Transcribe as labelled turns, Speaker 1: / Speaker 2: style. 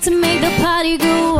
Speaker 1: to make the party go